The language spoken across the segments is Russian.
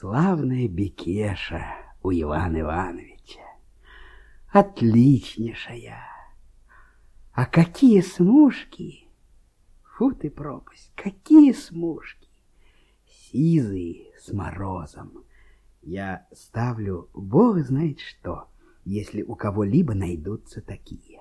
Славная Бекеша у Ивана Ивановича. Отличнейшая. А какие смушки! Фу ты пропасть, какие смушки! Сизые с морозом. Я ставлю бог знает что, если у кого-либо найдутся такие.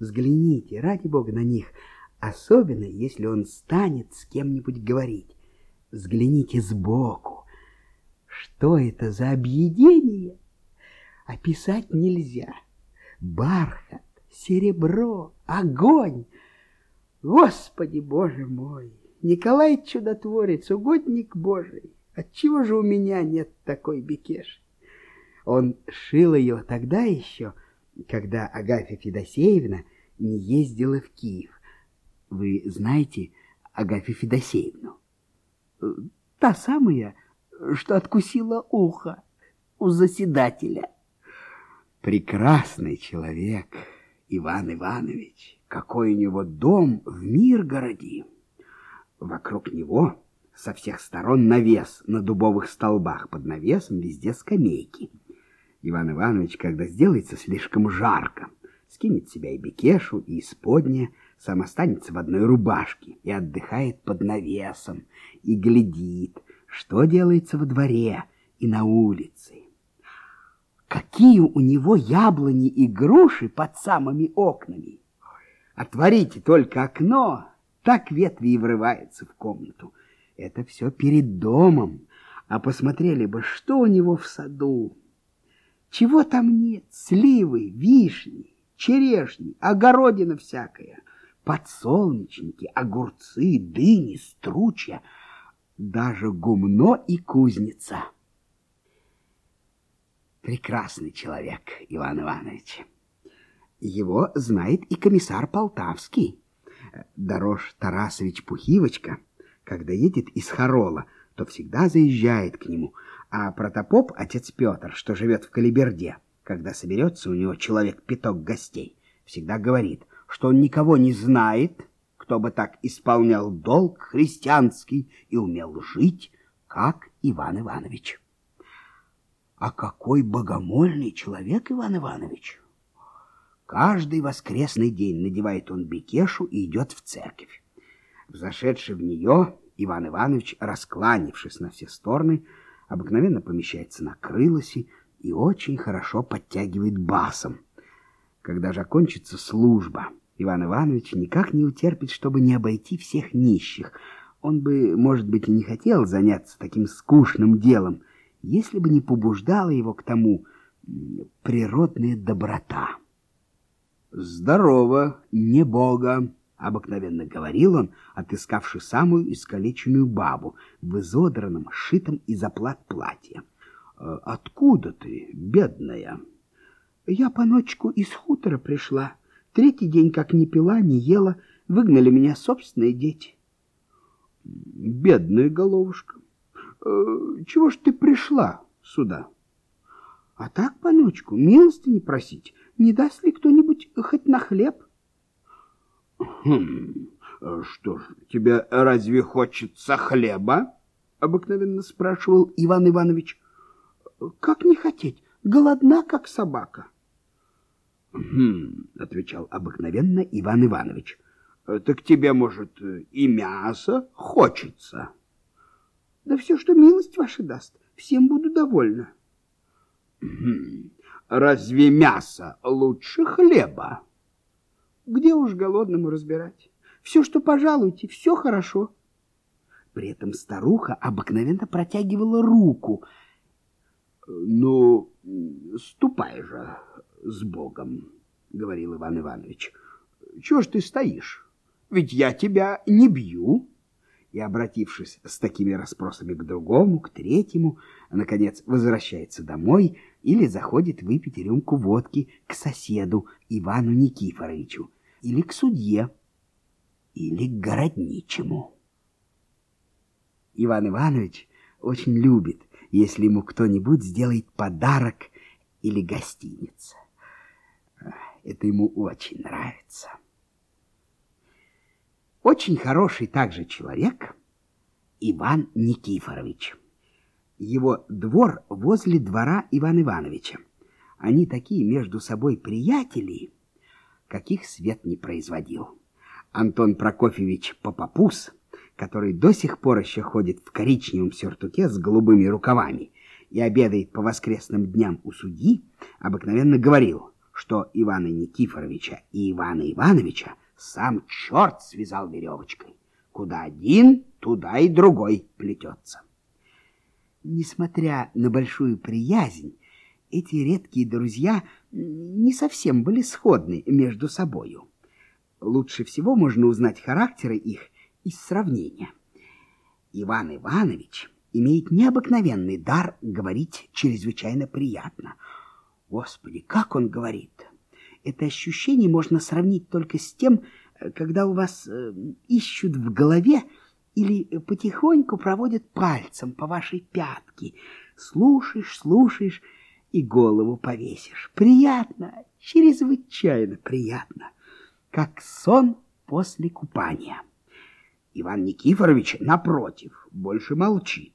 Взгляните, ради бога, на них, особенно если он станет с кем-нибудь говорить. Взгляните сбоку. Что это за объедение? Описать нельзя. Бархат, серебро, огонь. Господи, Боже мой! Николай Чудотворец, угодник Божий. Отчего же у меня нет такой бекеши? Он шил ее тогда еще, когда Агафья Федосеевна не ездила в Киев. Вы знаете Агафью Федосеевну? Та самая, что откусила ухо у заседателя. Прекрасный человек, Иван Иванович. Какой у него дом в Миргороде. Вокруг него со всех сторон навес на дубовых столбах. Под навесом везде скамейки. Иван Иванович, когда сделается слишком жарко, скинет себя и бекешу, и исподнее, сам останется в одной рубашке и отдыхает под навесом, и глядит, что делается во дворе и на улице. Какие у него яблони и груши под самыми окнами! Отворите только окно, так ветви и врываются в комнату. Это все перед домом, а посмотрели бы, что у него в саду. Чего там нет? Сливы, вишни, черешни, огородина всякая, подсолнечники, огурцы, дыни, стручья, даже гумно и кузница. Прекрасный человек, Иван Иванович. Его знает и комиссар Полтавский. Дорож Тарасович Пухивочка, когда едет из Харола, то всегда заезжает к нему, а протопоп, отец Петр, что живет в Калиберде, когда соберется у него человек пяток гостей, всегда говорит, что он никого не знает, кто бы так исполнял долг христианский и умел жить, как Иван Иванович. А какой богомольный человек Иван Иванович! Каждый воскресный день надевает он бекешу и идет в церковь. Взошедший в нее, Иван Иванович, раскланившись на все стороны, обыкновенно помещается на крылосе и очень хорошо подтягивает басом. Когда же окончится служба, Иван Иванович никак не утерпит, чтобы не обойти всех нищих. Он бы, может быть, и не хотел заняться таким скучным делом, если бы не побуждала его к тому природная доброта. «Здорово, не Бога!» — обыкновенно говорил он, отыскавший самую искалеченную бабу в изодранном, шитом из оплат платье. «Э, «Откуда ты, бедная?» «Я по ночку из хутора пришла. Третий день как не пила, не ела. Выгнали меня собственные дети». «Бедная головушка, э, чего ж ты пришла сюда?» «А так по ночку, милости не просить» не даст ли кто-нибудь хоть на хлеб? Хм, что ж, тебе разве хочется хлеба? Обыкновенно спрашивал Иван Иванович. Как не хотеть? Голодна, как собака. Хм, отвечал обыкновенно Иван Иванович. Так тебе, может, и мясо хочется? Да все, что милость ваша даст, всем буду довольна. Хм, Разве мясо лучше хлеба? Где уж голодному разбирать? Все, что пожалуйте, все хорошо. При этом старуха обыкновенно протягивала руку. Ну, ступай же с Богом, говорил Иван Иванович. Чего ж ты стоишь? Ведь я тебя не бью. И, обратившись с такими расспросами к другому, к третьему, наконец возвращается домой или заходит выпить рюмку водки к соседу Ивану Никифоровичу, или к судье, или к городничему. Иван Иванович очень любит, если ему кто-нибудь сделает подарок или гостиница. Это ему очень нравится. Очень хороший также человек Иван Никифорович. его двор возле двора Ивана Ивановича. Они такие между собой приятели, каких свет не производил. Антон Прокофьевич Попопус, который до сих пор еще ходит в коричневом сюртуке с голубыми рукавами и обедает по воскресным дням у судьи, обыкновенно говорил, что Ивана Никифоровича и Ивана Ивановича сам черт связал веревочкой. Куда один, туда и другой плетется. Несмотря на большую приязнь, эти редкие друзья не совсем были сходны между собою. Лучше всего можно узнать характеры их из сравнения. Иван Иванович имеет необыкновенный дар говорить чрезвычайно приятно. Господи, как он говорит! Это ощущение можно сравнить только с тем, когда у вас э, ищут в голове или потихоньку проводят пальцем по вашей пятке. Слушаешь, слушаешь и голову повесишь. Приятно, чрезвычайно приятно, как сон после купания. Иван Никифорович, напротив, больше молчит.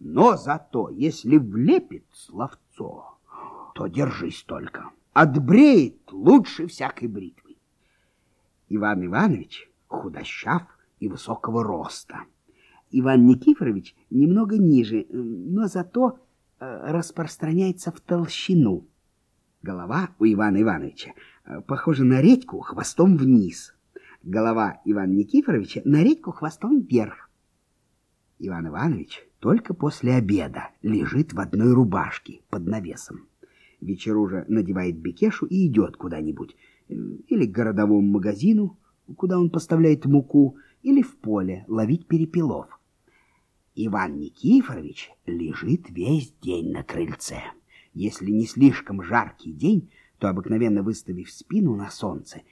Но зато, если влепит словцо, то держись только. Отбреет лучше всякой бритвы. Иван Иванович худощав и высокого роста. Иван Никифорович немного ниже, но зато э, распространяется в толщину. Голова у Ивана Ивановича э, похожа на редьку хвостом вниз. Голова Ивана Никифоровича на редьку хвостом вверх. Иван Иванович только после обеда лежит в одной рубашке под навесом. Вечер уже надевает бекешу и идет куда-нибудь, или к городовому магазину, куда он поставляет муку, или в поле ловить перепелов. Иван Никифорович лежит весь день на крыльце. Если не слишком жаркий день, то обыкновенно выставив спину на солнце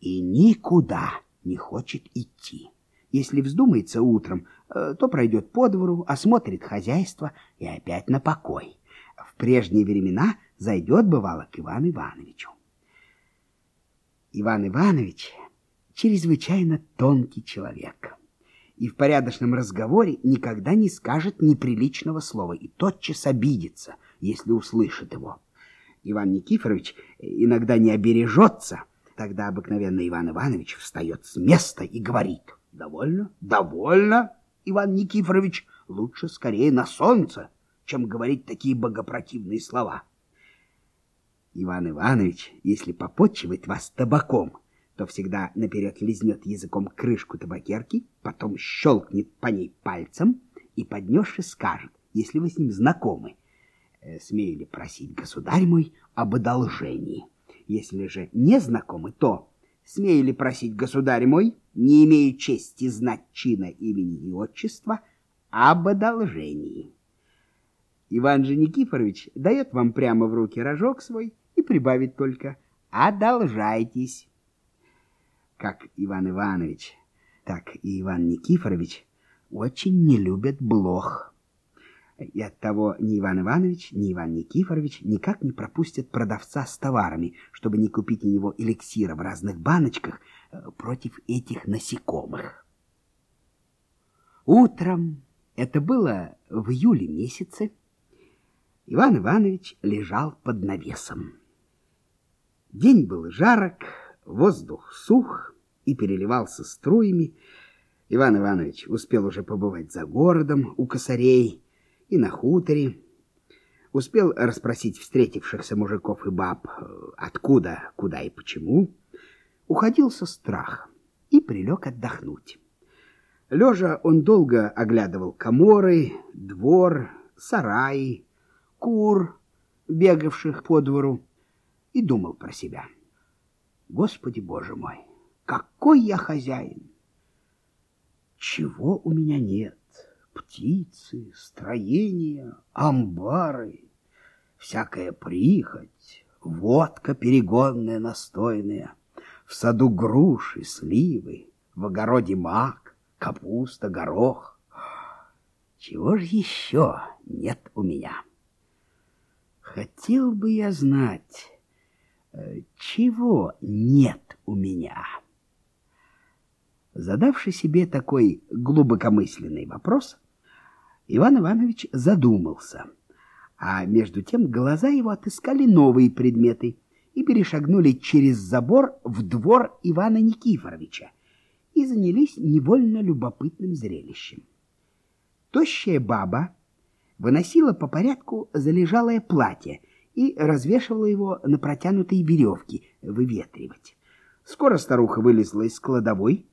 и никуда не хочет идти. Если вздумается утром, э, то пройдет по двору, осмотрит хозяйство и опять на покой. В прежние времена зайдет, бывало, к Ивану Ивановичу. Иван Иванович чрезвычайно тонкий человек. И в порядочном разговоре никогда не скажет неприличного слова и тотчас обидится, если услышит его. Иван Никифорович иногда не обережется, тогда обыкновенно Иван Иванович встает с места и говорит «Довольно, довольно, Иван Никифорович, лучше скорее на солнце, чем говорить такие богопротивные слова». Иван Иванович, если попотчевать вас табаком, то всегда наперед лизнет языком крышку табакерки, потом щелкнет по ней пальцем и, поднесши, скажет, если вы с ним знакомы, «Э, смею ли просить, государь мой, об одолжении. Если же не знакомы, то смею ли просить, государь мой, не имею чести знать чина имени и отчества, об одолжении. Иван же Никифорович дает вам прямо в руки рожок свой и прибавит только «одолжайтесь» как Иван Иванович, так и Иван Никифорович очень не любят блох. И оттого ни Иван Иванович, ни Иван Никифорович никак не пропустят продавца с товарами, чтобы не купить у него эликсира в разных баночках э, против этих насекомых. Утром, это было в июле месяце, Иван Иванович лежал под навесом. День был жарок, Воздух сух и переливался струями. Иван Иванович успел уже побывать за городом, у косарей и на хуторе. Успел расспросить встретившихся мужиков и баб, откуда, куда и почему. Уходился страх и прилег отдохнуть. Лежа он долго оглядывал коморы, двор, сараи, кур, бегавших по двору, и думал про себя — Господи Боже мой, какой я хозяин! Чего у меня нет? Птицы, строения, амбары, всякая прихоть, водка перегонная настойная, в саду груши, сливы, в огороде мак, капуста, горох. Чего же еще нет у меня? Хотел бы я знать, Э, чего нет у меня? Задавший себе такой глубокомысленный вопрос, Иван Иванович задумался, а между тем глаза его отыскали новые предметы и перешагнули через забор в двор Ивана Никифоровича и занялись невольно любопытным зрелищем. Тощая баба выносила по порядку залежалое платье и развешивала его на протянутые веревки выветривать. Скоро старуха вылезла из кладовой,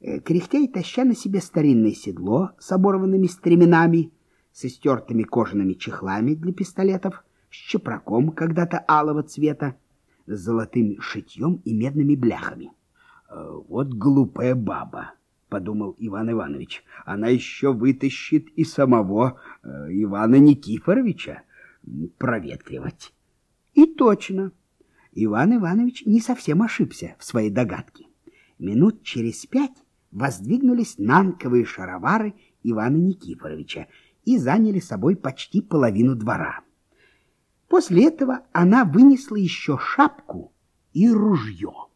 э, кряхтя и таща на себе старинное седло с оборванными стременами, с истертыми кожаными чехлами для пистолетов, с чепраком когда-то алого цвета, с золотым шитьем и медными бляхами. «Э, «Вот глупая баба», — подумал Иван Иванович. «Она еще вытащит и самого э, Ивана Никифоровича проветривать». И точно. Иван Иванович не совсем ошибся в своей догадке. Минут через пять воздвигнулись нанковые шаровары Ивана Никифоровича и заняли собой почти половину двора. После этого она вынесла еще шапку и ружье.